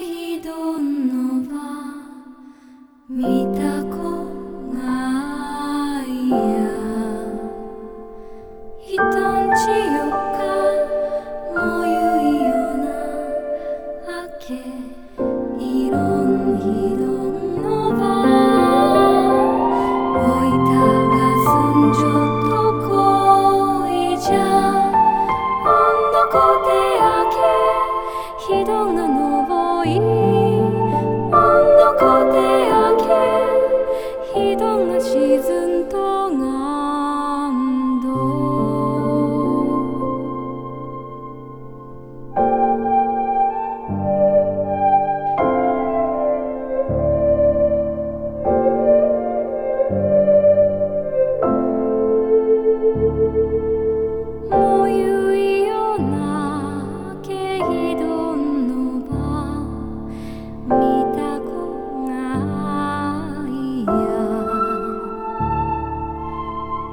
ひどんのた。こないや。んちかもゆいよなあけいろんひどんのはおいたがすんじょひどなのい